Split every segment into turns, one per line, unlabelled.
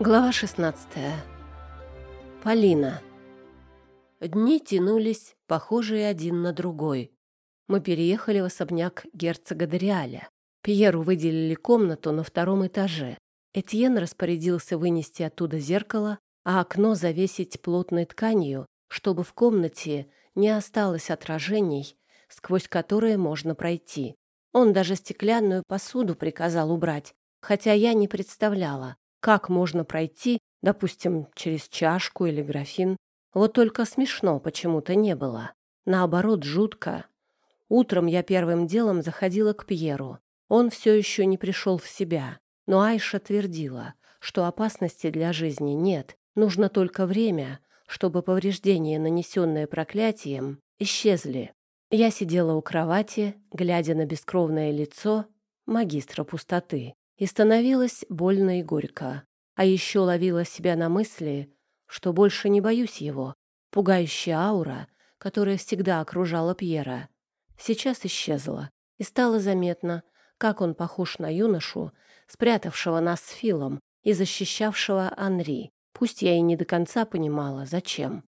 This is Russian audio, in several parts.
Глава 16. Полина. Дни тянулись, похожие один на другой. Мы переехали в особняк герцога Дориаля. Пьеру выделили комнату на втором этаже. Этьен распорядился вынести оттуда зеркало, а окно завесить плотной тканью, чтобы в комнате не осталось отражений, сквозь которые можно пройти. Он даже стеклянную посуду приказал убрать, хотя я не представляла, как можно пройти, допустим, через чашку или графин? Вот только смешно почему-то не было. Наоборот, жутко. Утром я первым делом заходила к Пьеру. Он все еще не пришел в себя. Но Айша твердила, что опасности для жизни нет. Нужно только время, чтобы повреждения, нанесенные проклятием, исчезли. Я сидела у кровати, глядя на бескровное лицо магистра пустоты и становилось больно и горько. А еще ловила себя на мысли, что больше не боюсь его. Пугающая аура, которая всегда окружала Пьера, сейчас исчезла, и стало заметно, как он похож на юношу, спрятавшего нас с Филом и защищавшего Анри. Пусть я и не до конца понимала, зачем.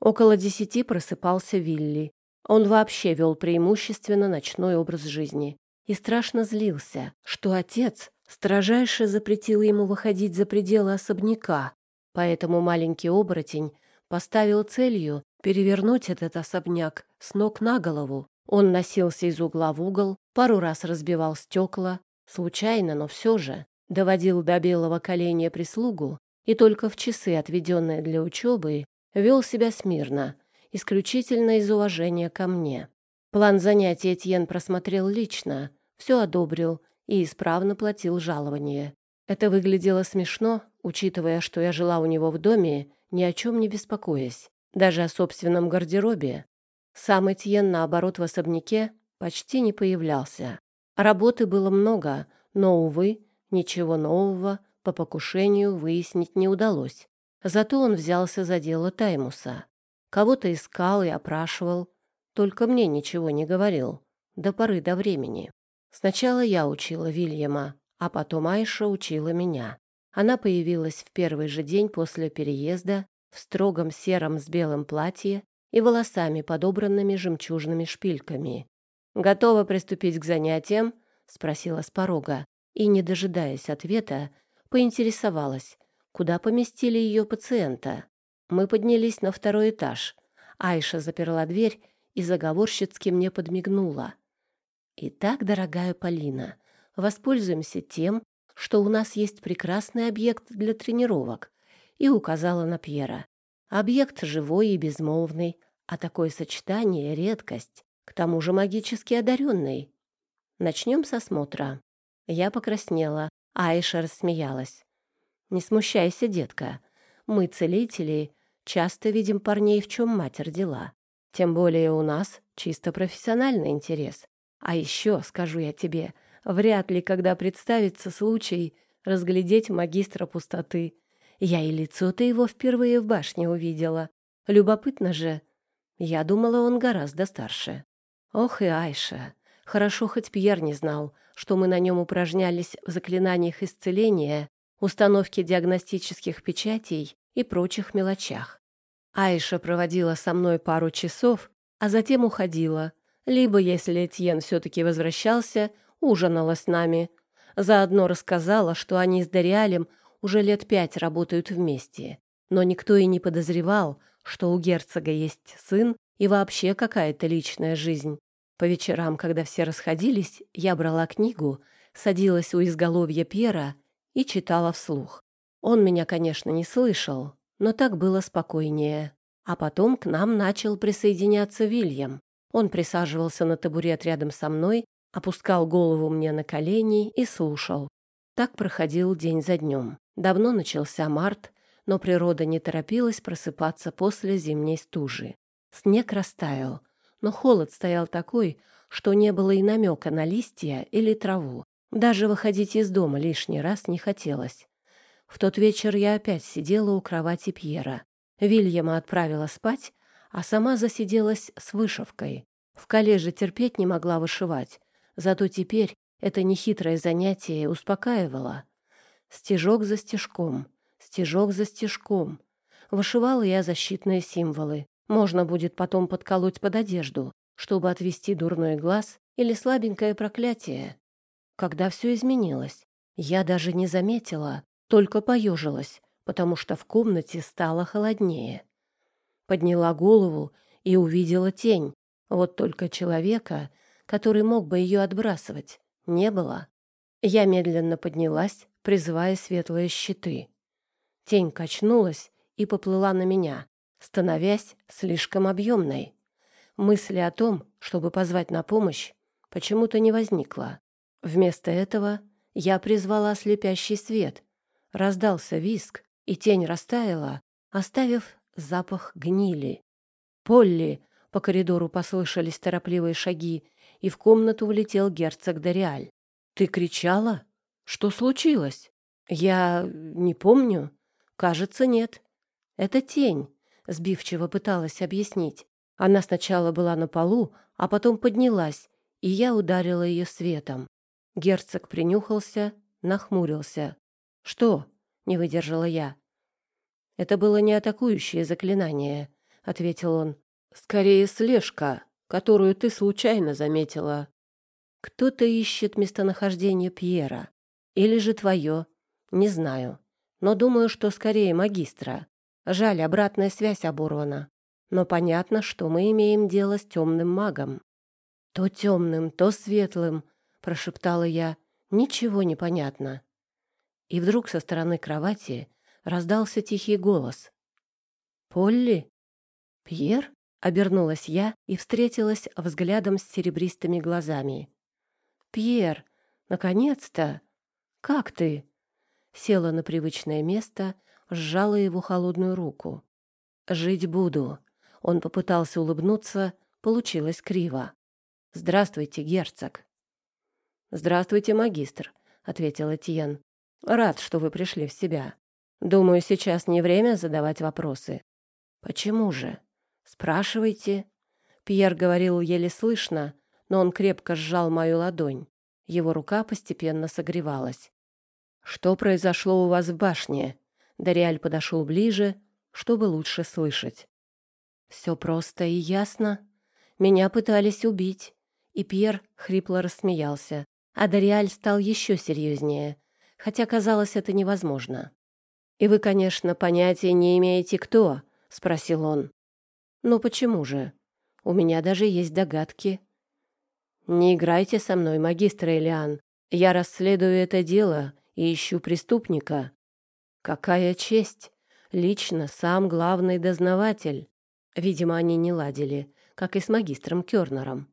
Около десяти просыпался Вилли. Он вообще вел преимущественно ночной образ жизни и страшно злился, что отец строжайше запретил ему выходить за пределы особняка, поэтому маленький оборотень поставил целью перевернуть этот особняк с ног на голову. Он носился из угла в угол, пару раз разбивал стекла, случайно, но все же, доводил до белого коленя прислугу и только в часы, отведенные для учебы, вел себя смирно, исключительно из уважения ко мне. План занятий Этьен просмотрел лично, все одобрил и исправно платил жалование. Это выглядело смешно, учитывая, что я жила у него в доме, ни о чем не беспокоясь, даже о собственном гардеробе. Сам Этьен, наоборот, в особняке почти не появлялся. Работы было много, но, увы, ничего нового по покушению выяснить не удалось. Зато он взялся за дело Таймуса. Кого-то искал и опрашивал, только мне ничего не говорил, до поры до времени. Сначала я учила Вильяма, а потом Айша учила меня. Она появилась в первый же день после переезда в строгом сером с белым платье и волосами, подобранными жемчужными шпильками. «Готова приступить к занятиям?» — спросила с порога, и, не дожидаясь ответа, поинтересовалась, куда поместили ее пациента. Мы поднялись на второй этаж. Айша заперла дверь и заговорщицки мне подмигнула. Итак, дорогая Полина, воспользуемся тем, что у нас есть прекрасный объект для тренировок, и указала на Пьера. Объект живой и безмолвный, а такое сочетание — редкость, к тому же магически одаренный. Начнем с осмотра. Я покраснела, Айша рассмеялась. «Не смущайся, детка. Мы, целители, часто видим парней, в чем мать родила. Тем более у нас чисто профессиональный интерес. А еще, скажу я тебе, вряд ли когда представится случай разглядеть магистра пустоты. Я и лицо-то его впервые в башне увидела. Любопытно же. Я думала, он гораздо старше. Ох и Айша. Хорошо, хоть Пьер не знал, что мы на нем упражнялись в заклинаниях исцеления, установке диагностических печатей и прочих мелочах. Айша проводила со мной пару часов, а затем уходила, либо, если Этьен все-таки возвращался, ужинала с нами. Заодно рассказала, что они с Дориалем уже лет пять работают вместе. Но никто и не подозревал, что у герцога есть сын и вообще какая-то личная жизнь. По вечерам, когда все расходились, я брала книгу, садилась у изголовья Пьера и читала вслух. Он меня, конечно, не слышал, но так было спокойнее. А потом к нам начал присоединяться Вильям. Он присаживался на табурет рядом со мной, опускал голову мне на колени и слушал. Так проходил день за днем. Давно начался март, но природа не торопилась просыпаться после зимней стужи. Снег растаял, но холод стоял такой, что не было и намека на листья или траву. Даже выходить из дома лишний раз не хотелось. В тот вечер я опять сидела у кровати Пьера. Вильяма отправила спать, а сама засиделась с вышивкой. В коллеже терпеть не могла вышивать, зато теперь это нехитрое занятие успокаивало. Стежок за стежком, стежок за стежком. Вышивала я защитные символы. Можно будет потом подколоть под одежду, чтобы отвести дурной глаз или слабенькое проклятие. Когда все изменилось, я даже не заметила, только поежилась, потому что в комнате стало холоднее. Подняла голову и увидела тень. Вот только человека, который мог бы ее отбрасывать, не было. Я медленно поднялась, призывая светлые щиты. Тень качнулась и поплыла на меня, становясь слишком объемной. Мысли о том, чтобы позвать на помощь, почему-то не возникло. Вместо этого я призвала слепящий свет. Раздался виск, и тень растаяла, оставив запах гнили. «Полли!» — по коридору послышались торопливые шаги, и в комнату влетел герцог Дориаль. «Ты кричала? Что случилось?» «Я не помню. Кажется, нет. Это тень», — сбивчиво пыталась объяснить. Она сначала была на полу, а потом поднялась, и я ударила ее светом. Герцог принюхался, нахмурился. «Что?» — не выдержала я. «Это было не атакующее заклинание», — ответил он. «Скорее слежка, которую ты случайно заметила. Кто-то ищет местонахождение Пьера. Или же твое. Не знаю. Но думаю, что скорее магистра. Жаль, обратная связь оборвана. Но понятно, что мы имеем дело с темным магом. То темным, то светлым, прошептала я. Ничего не понятно. И вдруг со стороны кровати раздался тихий голос. «Полли? Пьер?» — обернулась я и встретилась взглядом с серебристыми глазами. «Пьер, наконец-то! Как ты?» Села на привычное место, сжала его холодную руку. «Жить буду». Он попытался улыбнуться, получилось криво. «Здравствуйте, герцог». «Здравствуйте, магистр», — ответил Этьен. «Рад, что вы пришли в себя. Думаю, сейчас не время задавать вопросы». «Почему же?» «Спрашивайте». Пьер говорил еле слышно, но он крепко сжал мою ладонь. Его рука постепенно согревалась. «Что произошло у вас в башне?» Дориаль подошел ближе, чтобы лучше слышать. «Все просто и ясно. Меня пытались убить». И Пьер хрипло рассмеялся, а Дориаль стал еще серьезнее, хотя казалось это невозможно. «И вы, конечно, понятия не имеете, кто?» — спросил он. «Ну почему же? У меня даже есть догадки. «Не играйте со мной, магистр Элиан. Я расследую это дело и ищу преступника». «Какая честь! Лично сам главный дознаватель». Видимо, они не ладили, как и с магистром Кёрнером.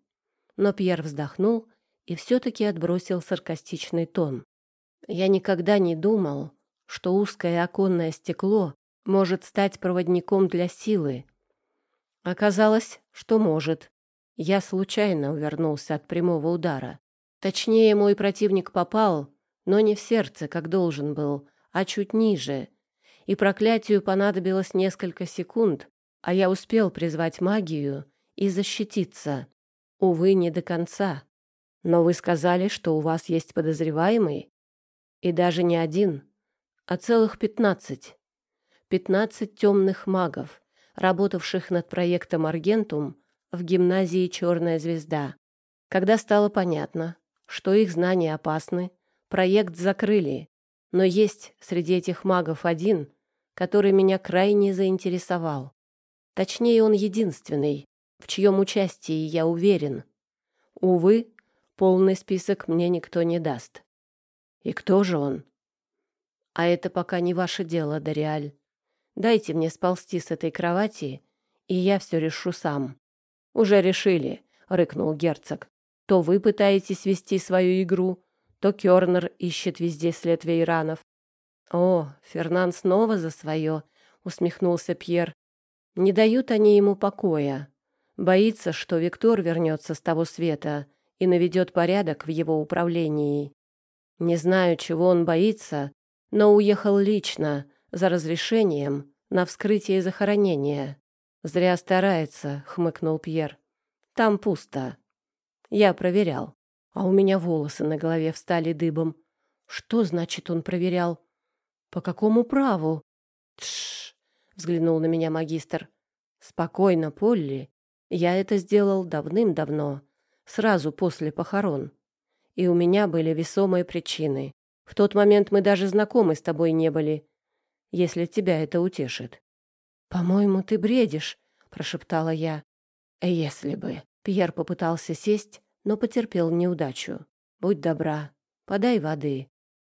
Но Пьер вздохнул и все-таки отбросил саркастичный тон. «Я никогда не думал, что узкое оконное стекло может стать проводником для силы. Оказалось, что может. Я случайно увернулся от прямого удара. Точнее, мой противник попал, но не в сердце, как должен был, а чуть ниже. И проклятию понадобилось несколько секунд, а я успел призвать магию и защититься. Увы, не до конца. Но вы сказали, что у вас есть подозреваемый? И даже не один, а целых пятнадцать. Пятнадцать темных магов, работавших над проектом «Аргентум» в гимназии «Черная звезда». Когда стало понятно, что их знания опасны, проект закрыли, но есть среди этих магов один, который меня крайне заинтересовал. Точнее, он единственный, в чьем участии я уверен. Увы, полный список мне никто не даст. И кто же он? А это пока не ваше дело, Дориаль. Дайте мне сползти с этой кровати, и я все решу сам. «Уже решили», — рыкнул герцог. «То вы пытаетесь вести свою игру, то Кёрнер ищет везде след вейранов». «О, Фернан снова за свое», — усмехнулся Пьер. «Не дают они ему покоя. Боится, что Виктор вернется с того света и наведет порядок в его управлении. Не знаю, чего он боится, но уехал лично, за разрешением, на вскрытие захоронения. «Зря старается», — хмыкнул Пьер. «Там пусто». Я проверял, а у меня волосы на голове встали дыбом. Что значит он проверял? По какому праву? Тш, взглянул на меня магистр. Спокойно, Полли. Я это сделал давным-давно, сразу после похорон. И у меня были весомые причины. В тот момент мы даже знакомы с тобой не были, если тебя это утешит. «По-моему, ты бредишь», — прошептала я. «Если бы». Пьер попытался сесть, но потерпел неудачу. «Будь добра, подай воды».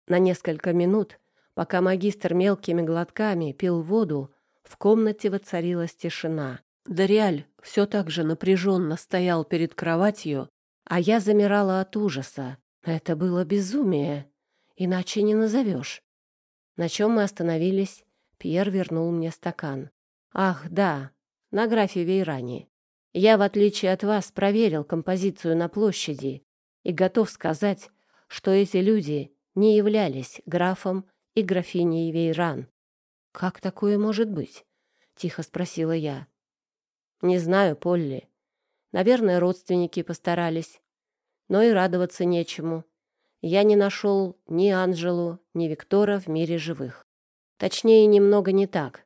На несколько минут, пока магистр мелкими глотками пил воду, в комнате воцарилась тишина. Дориаль все так же напряженно стоял перед кроватью, а я замирала от ужаса. Это было безумие, иначе не назовешь. На чем мы остановились? Пьер вернул мне стакан. Ах, да, на графе Вейрани. Я, в отличие от вас, проверил композицию на площади и готов сказать, что эти люди не являлись графом и графиней Вейран. «Как такое может быть?» — тихо спросила я. «Не знаю, Полли. Наверное, родственники постарались. Но и радоваться нечему. Я не нашел ни Анжелу, ни Виктора в мире живых. Точнее, немного не так.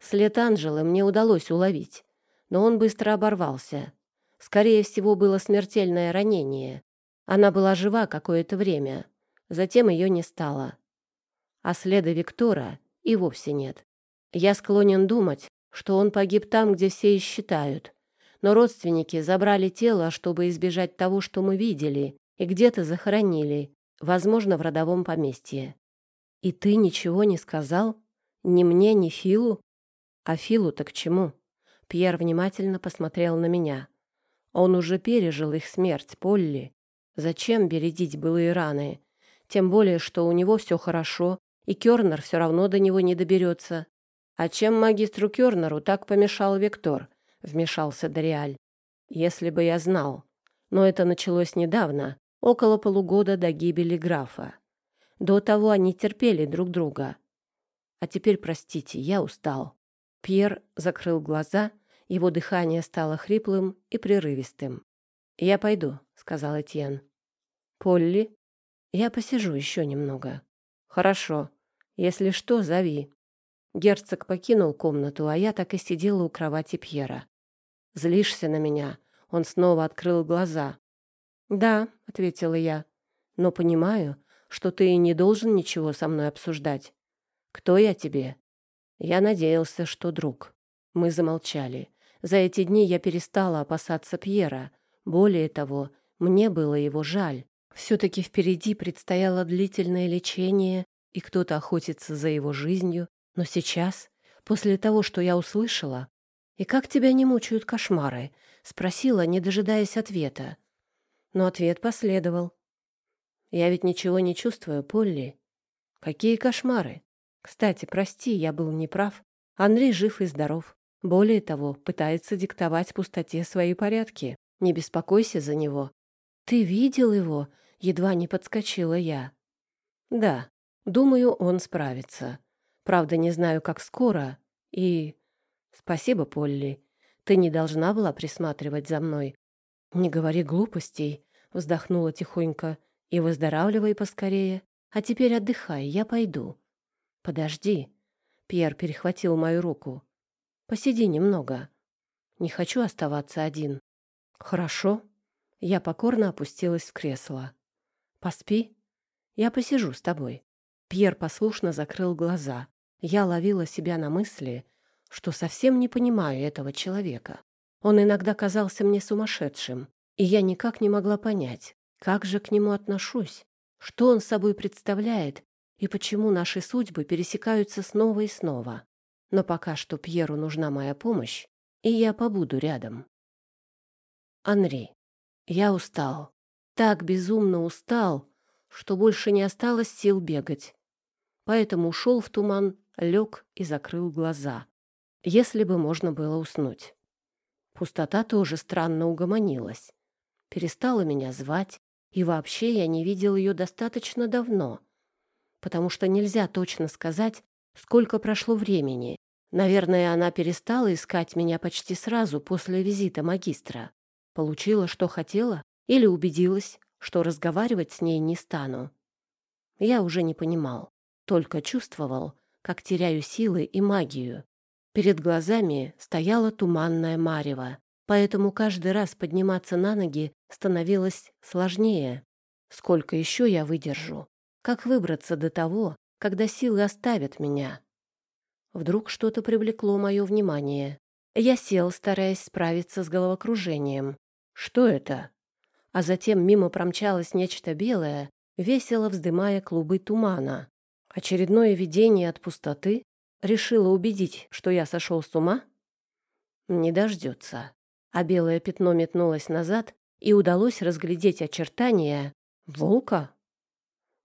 След Анжелы мне удалось уловить, но он быстро оборвался. Скорее всего, было смертельное ранение. Она была жива какое-то время, затем ее не стало. А следа Виктора и вовсе нет. Я склонен думать, что он погиб там, где все и считают. Но родственники забрали тело, чтобы избежать того, что мы видели, и где-то захоронили, возможно, в родовом поместье. И ты ничего не сказал? Ни мне, ни Филу? А Филу-то к чему? Пьер внимательно посмотрел на меня. Он уже пережил их смерть, Полли. Зачем бередить былые раны? Тем более, что у него все хорошо, и Кёрнер все равно до него не доберется. А чем магистру Кёрнеру так помешал Виктор? Вмешался Дориаль. Если бы я знал. Но это началось недавно, около полугода до гибели графа. До того они терпели друг друга. А теперь, простите, я устал. Пьер закрыл глаза, его дыхание стало хриплым и прерывистым. «Я пойду», — сказал Этьен. «Полли?» «Я посижу еще немного». «Хорошо. Если что, зови». Герцог покинул комнату, а я так и сидела у кровати Пьера. «Злишься на меня?» Он снова открыл глаза. «Да», — ответила я, — «но понимаю, что ты не должен ничего со мной обсуждать. Кто я тебе? Я надеялся, что друг. Мы замолчали. За эти дни я перестала опасаться Пьера. Более того, мне было его жаль. Все-таки впереди предстояло длительное лечение, и кто-то охотится за его жизнью. Но сейчас, после того, что я услышала... «И как тебя не мучают кошмары?» — спросила, не дожидаясь ответа. Но ответ последовал. «Я ведь ничего не чувствую, Полли. Какие кошмары? Кстати, прости, я был неправ. Андрей жив и здоров. Более того, пытается диктовать пустоте свои порядки. Не беспокойся за него. Ты видел его? Едва не подскочила я. Да, думаю, он справится. Правда, не знаю, как скоро. И... Спасибо, Полли. Ты не должна была присматривать за мной. Не говори глупостей, вздохнула тихонько. И выздоравливай поскорее. А теперь отдыхай, я пойду. «Подожди». Пьер перехватил мою руку. «Посиди немного. Не хочу оставаться один». «Хорошо». Я покорно опустилась в кресло. «Поспи. Я посижу с тобой». Пьер послушно закрыл глаза. Я ловила себя на мысли, что совсем не понимаю этого человека. Он иногда казался мне сумасшедшим, и я никак не могла понять, как же к нему отношусь, что он собой представляет и почему наши судьбы пересекаются снова и снова. Но пока что Пьеру нужна моя помощь, и я побуду рядом. Анри, я устал. Так безумно устал, что больше не осталось сил бегать. Поэтому ушел в туман, лег и закрыл глаза. Если бы можно было уснуть. Пустота тоже странно угомонилась. Перестала меня звать, и вообще я не видел ее достаточно давно — потому что нельзя точно сказать, сколько прошло времени. Наверное, она перестала искать меня почти сразу после визита магистра. Получила, что хотела, или убедилась, что разговаривать с ней не стану. Я уже не понимал. только чувствовал, как теряю силы и магию. Перед глазами стояла туманная марево, поэтому каждый раз подниматься на ноги становилось сложнее. Сколько еще я выдержу? Как выбраться до того, когда силы оставят меня? Вдруг что-то привлекло мое внимание. Я сел, стараясь справиться с головокружением. Что это? А затем мимо промчалось нечто белое, весело вздымая клубы тумана. Очередное видение от пустоты решило убедить, что я сошел с ума? Не дождется. А белое пятно метнулось назад, и удалось разглядеть очертания волка.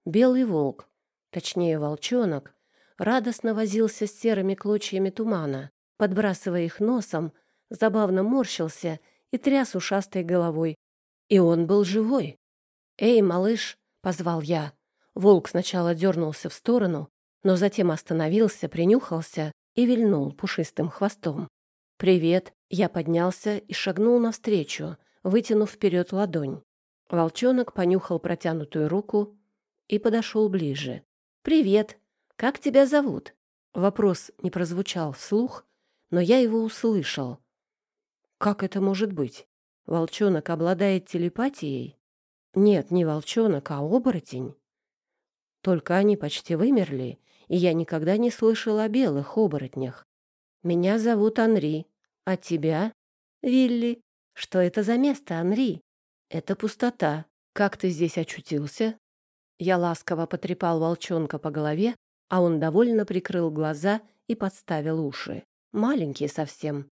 Белый волк, точнее волчонок, радостно возился с серыми клочьями тумана, подбрасывая их носом, забавно морщился и тряс ушастой головой. И он был живой. «Эй, малыш!» — позвал я. Волк сначала дернулся в сторону, но затем остановился, принюхался и вильнул пушистым хвостом. «Привет!» Я поднялся и шагнул навстречу, вытянув вперед ладонь. Волчонок понюхал протянутую руку и подошел ближе. «Привет! Как тебя зовут?» Вопрос не прозвучал вслух, но я его услышал. «Как это может быть? Волчонок обладает телепатией?» «Нет, не волчонок, а оборотень». Только они почти вымерли, и я никогда не слышал о белых оборотнях. «Меня зовут Анри. А тебя?» «Вилли. Что это за место, Анри?» «Это пустота. Как ты здесь очутился?» Я ласково потрепал волчонка по голове, а он довольно прикрыл глаза и подставил уши. Маленький совсем.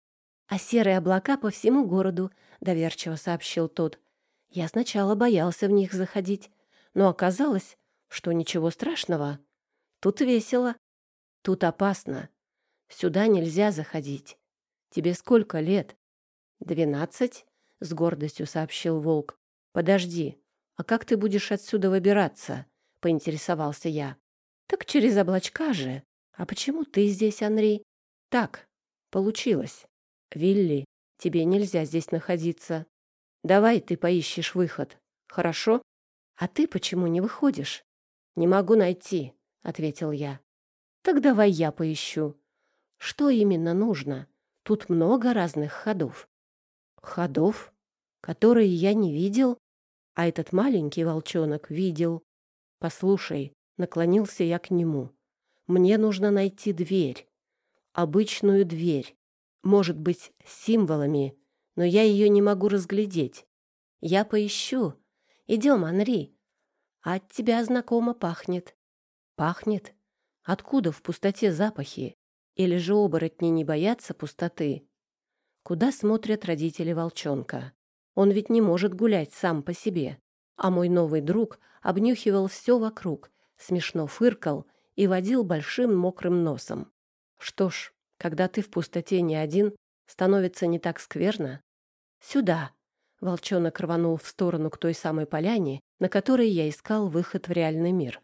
«А серые облака по всему городу», — доверчиво сообщил тот. Я сначала боялся в них заходить, но оказалось, что ничего страшного. Тут весело. Тут опасно. Сюда нельзя заходить. Тебе сколько лет? Двенадцать, с гордостью сообщил волк. Подожди, а как ты будешь отсюда выбираться? Поинтересовался я. Так через облачка же. А почему ты здесь, Анри? Так, получилось. Вилли, тебе нельзя здесь находиться. Давай ты поищешь выход. Хорошо? А ты почему не выходишь? Не могу найти, ответил я. Так давай я поищу. Что именно нужно? Тут много разных ходов. Ходов, которые я не видел, а этот маленький волчонок видел. Послушай, наклонился я к нему. Мне нужно найти дверь. Обычную дверь. Может быть, с символами, но я ее не могу разглядеть. Я поищу. Идем, Анри. От тебя знакомо пахнет. Пахнет? Откуда в пустоте запахи? Или же оборотни не боятся пустоты? Куда смотрят родители волчонка? Он ведь не может гулять сам по себе. А мой новый друг обнюхивал все вокруг, смешно фыркал и водил большим мокрым носом. Что ж, когда ты в пустоте не один, становится не так скверно. Сюда, Волчонок рванул в сторону к той самой поляне, на которой я искал выход в реальный мир.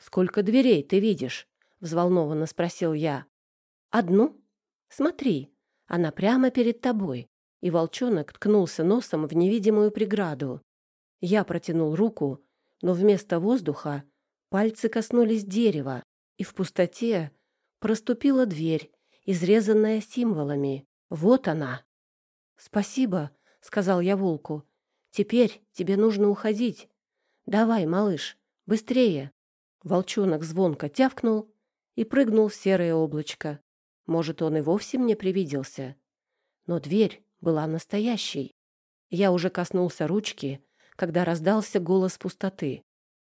«Сколько дверей ты видишь?» — взволнованно спросил я. «Одну? Смотри, она прямо перед тобой». И волчонок ткнулся носом в невидимую преграду. Я протянул руку, но вместо воздуха пальцы коснулись дерева, и в пустоте проступила дверь, изрезанная символами. Вот она. «Спасибо», — сказал я волку. «Теперь тебе нужно уходить. Давай, малыш, быстрее!» Волчонок звонко тявкнул и прыгнул в серое облачко. Может, он и вовсе мне привиделся. Но дверь была настоящей. Я уже коснулся ручки, когда раздался голос пустоты.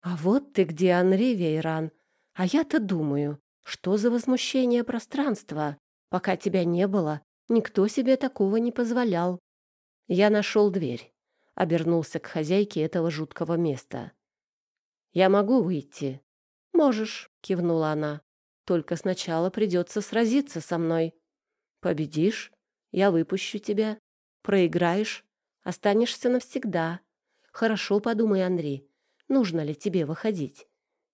«А вот ты где, Анри Вейран! А я-то думаю, что за возмущение пространства? Пока тебя не было, никто себе такого не позволял. Я нашел дверь, обернулся к хозяйке этого жуткого места. Я могу выйти. Можешь, кивнула она. Только сначала придется сразиться со мной. Победишь, я выпущу тебя. Проиграешь, останешься навсегда. Хорошо подумай, Андрей, нужно ли тебе выходить.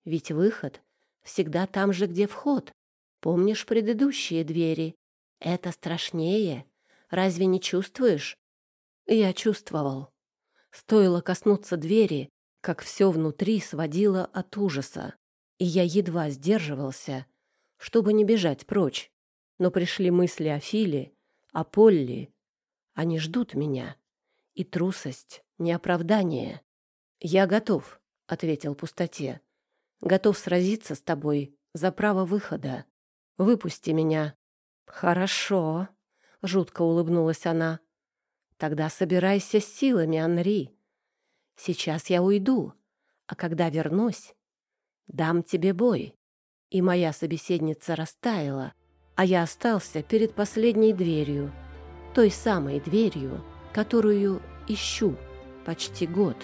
Ведь выход всегда там же, где вход. Помнишь предыдущие двери? Это страшнее. Разве не чувствуешь? Я чувствовал. Стоило коснуться двери, как все внутри сводило от ужаса. И я едва сдерживался, чтобы не бежать прочь. Но пришли мысли о Филе, о Полли. Они ждут меня. И трусость — не оправдание. «Я готов», — ответил пустоте. «Готов сразиться с тобой за право выхода. Выпусти меня». «Хорошо», — жутко улыбнулась она. «Тогда собирайся с силами, Анри. Сейчас я уйду, а когда вернусь, дам тебе бой». И моя собеседница растаяла, а я остался перед последней дверью, той самой дверью, которую ищу почти год.